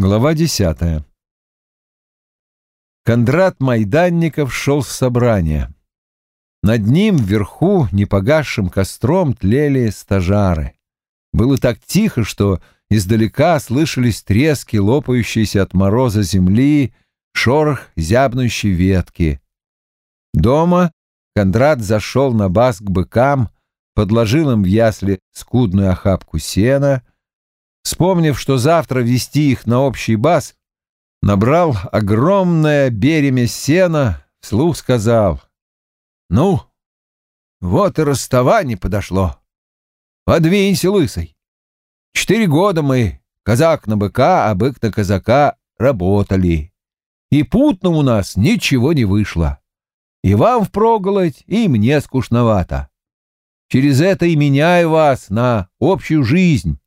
Глава десятая. Кондрат Майданников шел с собрания. Над ним вверху непогасшим костром тлели стажары. Было так тихо, что издалека слышались трески, лопающиеся от мороза земли, шорох зябнущей ветки. Дома Кондрат зашел на бас к быкам, подложил им в ясли скудную охапку сена — Вспомнив, что завтра вести их на общий бас, набрал огромное беремя сена, вслух сказал, «Ну, вот и расставание подошло. Подвинься, лысый. Четыре года мы, казак на быка, а бык на казака, работали. И путно у нас ничего не вышло. И вам впроголодь, и мне скучновато. Через это и меняю вас на общую жизнь,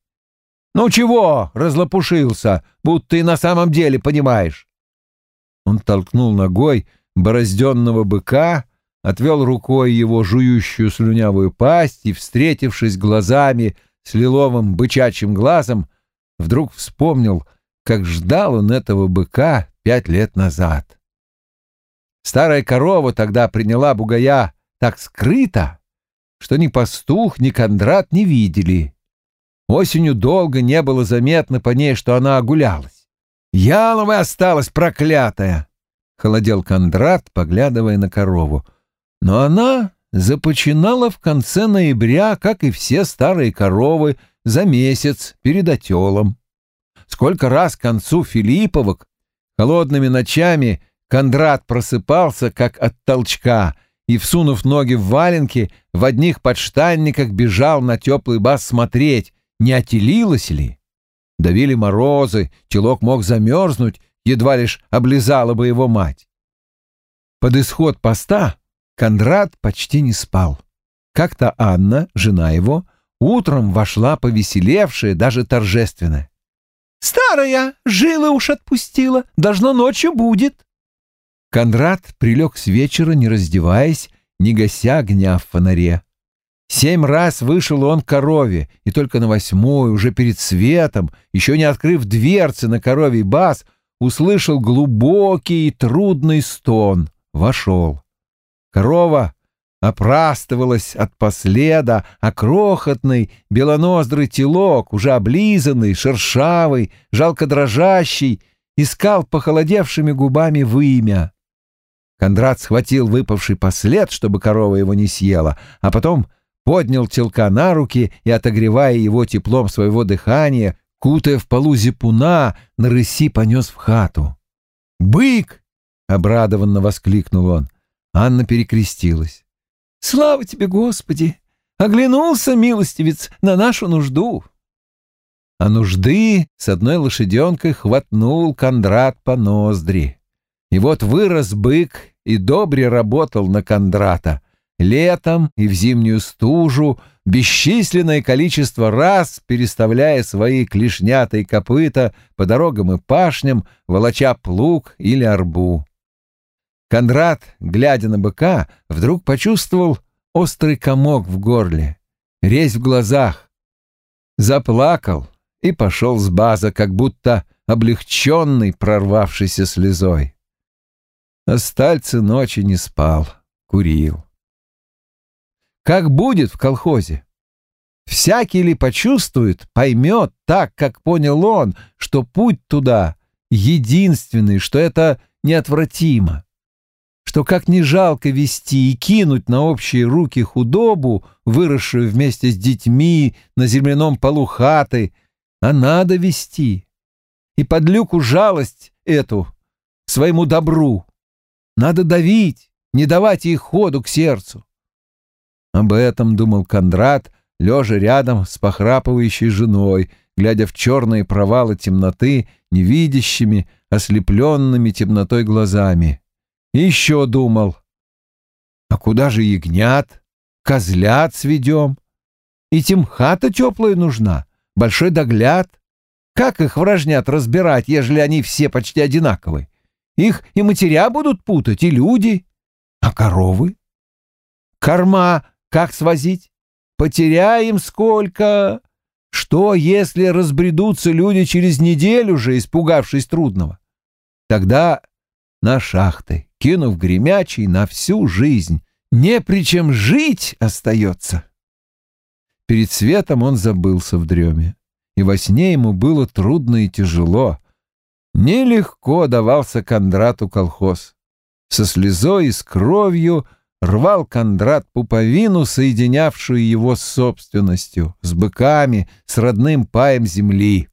«Ну чего?» — разлопушился, будто и на самом деле понимаешь. Он толкнул ногой борозденного быка, отвел рукой его жующую слюнявую пасть и, встретившись глазами с лиловым бычачьим глазом, вдруг вспомнил, как ждал он этого быка пять лет назад. Старая корова тогда приняла бугая так скрыто, что ни пастух, ни Кондрат не видели. Осенью долго не было заметно по ней, что она огулялась. «Ялова осталась проклятая!» — холодел Кондрат, поглядывая на корову. Но она започинала в конце ноября, как и все старые коровы, за месяц перед отелом. Сколько раз к концу Филипповок холодными ночами Кондрат просыпался, как от толчка, и, всунув ноги в валенки, в одних подштанниках бежал на теплый бас смотреть, не отелилось ли. Давили морозы, телок мог замерзнуть, едва лишь облизала бы его мать. Под исход поста Кондрат почти не спал. Как-то Анна, жена его, утром вошла повеселевшая, даже торжественная. «Старая, жилы уж отпустила, должно ночью будет». Кондрат прилег с вечера, не раздеваясь, не гася огня в фонаре. Семь раз вышел он к корове, и только на восьмой, уже перед светом, еще не открыв дверцы на коровий бас, услышал глубокий и трудный стон. Вошел. Корова опрастывалась от последа, а крохотный белоноздрый телок, уже облизанный, шершавый, жалко дрожащий, искал похолодевшими губами вымя. Кондрат схватил выпавший послед, чтобы корова его не съела, а потом поднял телка на руки и, отогревая его теплом своего дыхания, кутая в полу зипуна, на рыси понес в хату. «Бык!» — обрадованно воскликнул он. Анна перекрестилась. «Слава тебе, Господи! Оглянулся, милостивец, на нашу нужду!» А нужды с одной лошаденкой хватнул Кондрат по ноздри. И вот вырос бык и добре работал на Кондрата — летом и в зимнюю стужу, бесчисленное количество раз переставляя свои клешнятые копыта по дорогам и пашням, волоча плуг или арбу. Кондрат, глядя на быка, вдруг почувствовал острый комок в горле, резь в глазах. Заплакал и пошел с база, как будто облегченный прорвавшейся слезой. Остальцы ночи не спал, курил. Как будет в колхозе? Всякий ли почувствует, поймет так, как понял он, что путь туда единственный, что это неотвратимо, что как не жалко вести и кинуть на общие руки худобу, выросшую вместе с детьми на земляном полу хаты, а надо вести. И под люку жалость эту своему добру. Надо давить, не давать ей ходу к сердцу. Об этом думал Кондрат, лежа рядом с похрапывающей женой, глядя в черные провалы темноты, невидящими, ослепленными темнотой глазами. И еще думал, а куда же ягнят, козлят сведем? И тем хата теплая нужна, большой догляд. Как их вражнят разбирать, ежели они все почти одинаковы? Их и матеря будут путать, и люди. А коровы? Корма как свозить? Потеряем сколько? Что, если разбредутся люди через неделю же, испугавшись трудного? Тогда на шахты, кинув гремячий на всю жизнь, не при чем жить остается. Перед светом он забылся в дреме, и во сне ему было трудно и тяжело. Нелегко давался Кондрату колхоз. Со слезой и с кровью рвал Кондрат пуповину, соединявшую его с собственностью, с быками, с родным паем земли.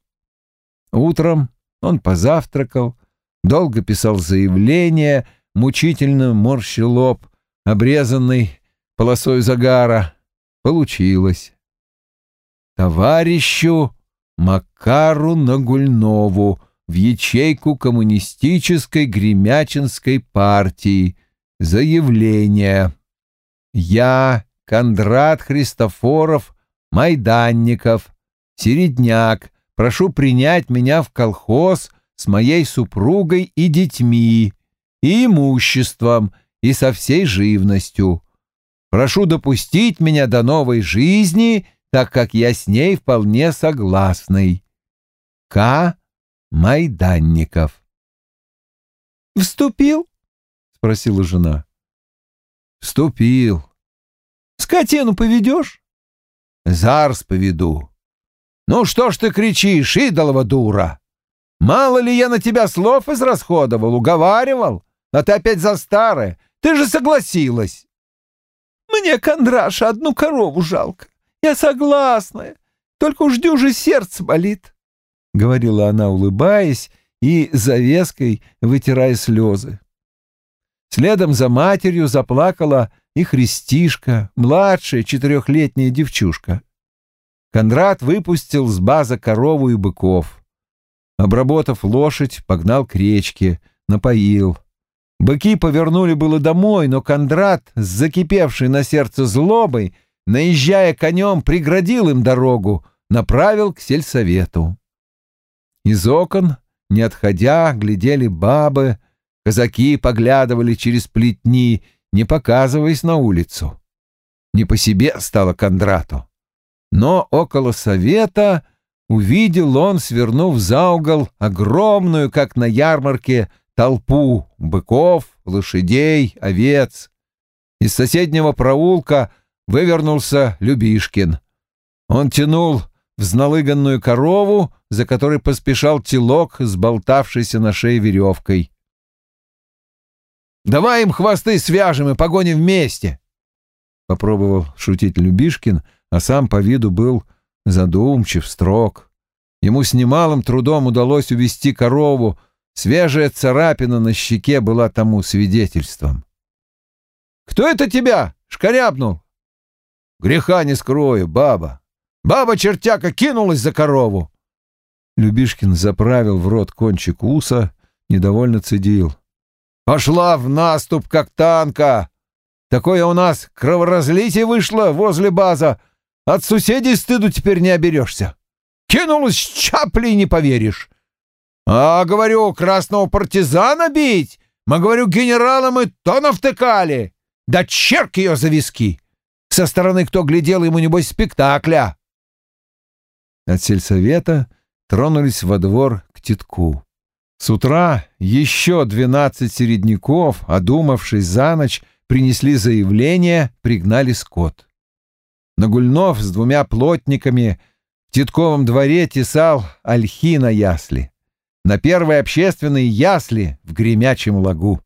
Утром он позавтракал, долго писал заявление, мучительно морщил лоб, обрезанный полосой загара. Получилось. Товарищу Макару Нагульнову в ячейку коммунистической Гремячинской партии. Заявление. Я, Кондрат Христофоров, Майданников, Середняк, прошу принять меня в колхоз с моей супругой и детьми, и имуществом, и со всей живностью. Прошу допустить меня до новой жизни, так как я с ней вполне согласный. К. Майданников. «Вступил?» — спросила жена. «Вступил». «Скотину поведешь?» «Зарс поведу». «Ну что ж ты кричишь, идолова дура? Мало ли я на тебя слов израсходовал, уговаривал, а ты опять за старое. Ты же согласилась». «Мне, Кондраша, одну корову жалко. Я согласная, только уж дюже сердце болит». — говорила она, улыбаясь и завеской вытирая слезы. Следом за матерью заплакала и Христишка, младшая четырехлетняя девчушка. Кондрат выпустил с база корову и быков. Обработав лошадь, погнал к речке, напоил. Быки повернули было домой, но Кондрат, с закипевшей на сердце злобой, наезжая конем, преградил им дорогу, направил к сельсовету. Из окон, не отходя, глядели бабы, казаки поглядывали через плетни, не показываясь на улицу. Не по себе стало Кондрату. Но около совета увидел он, свернув за угол, огромную, как на ярмарке, толпу быков, лошадей, овец. Из соседнего проулка вывернулся Любишкин. Он тянул взналыганную корову, за которой поспешал телок, сболтавшийся на шее веревкой. «Давай им хвосты свяжем и погоним вместе!» Попробовал шутить Любишкин, а сам по виду был задумчив, строг. Ему с немалым трудом удалось увести корову, свежая царапина на щеке была тому свидетельством. «Кто это тебя шкарябнул?» «Греха не скрою, баба. Баба-чертяка кинулась за корову. Любишкин заправил в рот кончик уса, недовольно цедил. «Пошла в наступ, как танка! Такое у нас кроворазлитие вышло возле база. От соседей стыду теперь не оберешься. Кинулась чапли, не поверишь. А, говорю, красного партизана бить? Мы, говорю, генералам и то навтыкали. Да черк ее за виски! Со стороны кто глядел ему, небось, спектакля!» От сельсовета тронулись во двор к титку. С утра еще двенадцать середняков, одумавшись за ночь, принесли заявление, пригнали скот. Нагульнов с двумя плотниками в Титковом дворе тесал ольхи на ясли. На первой общественной ясли в гремячем лагу.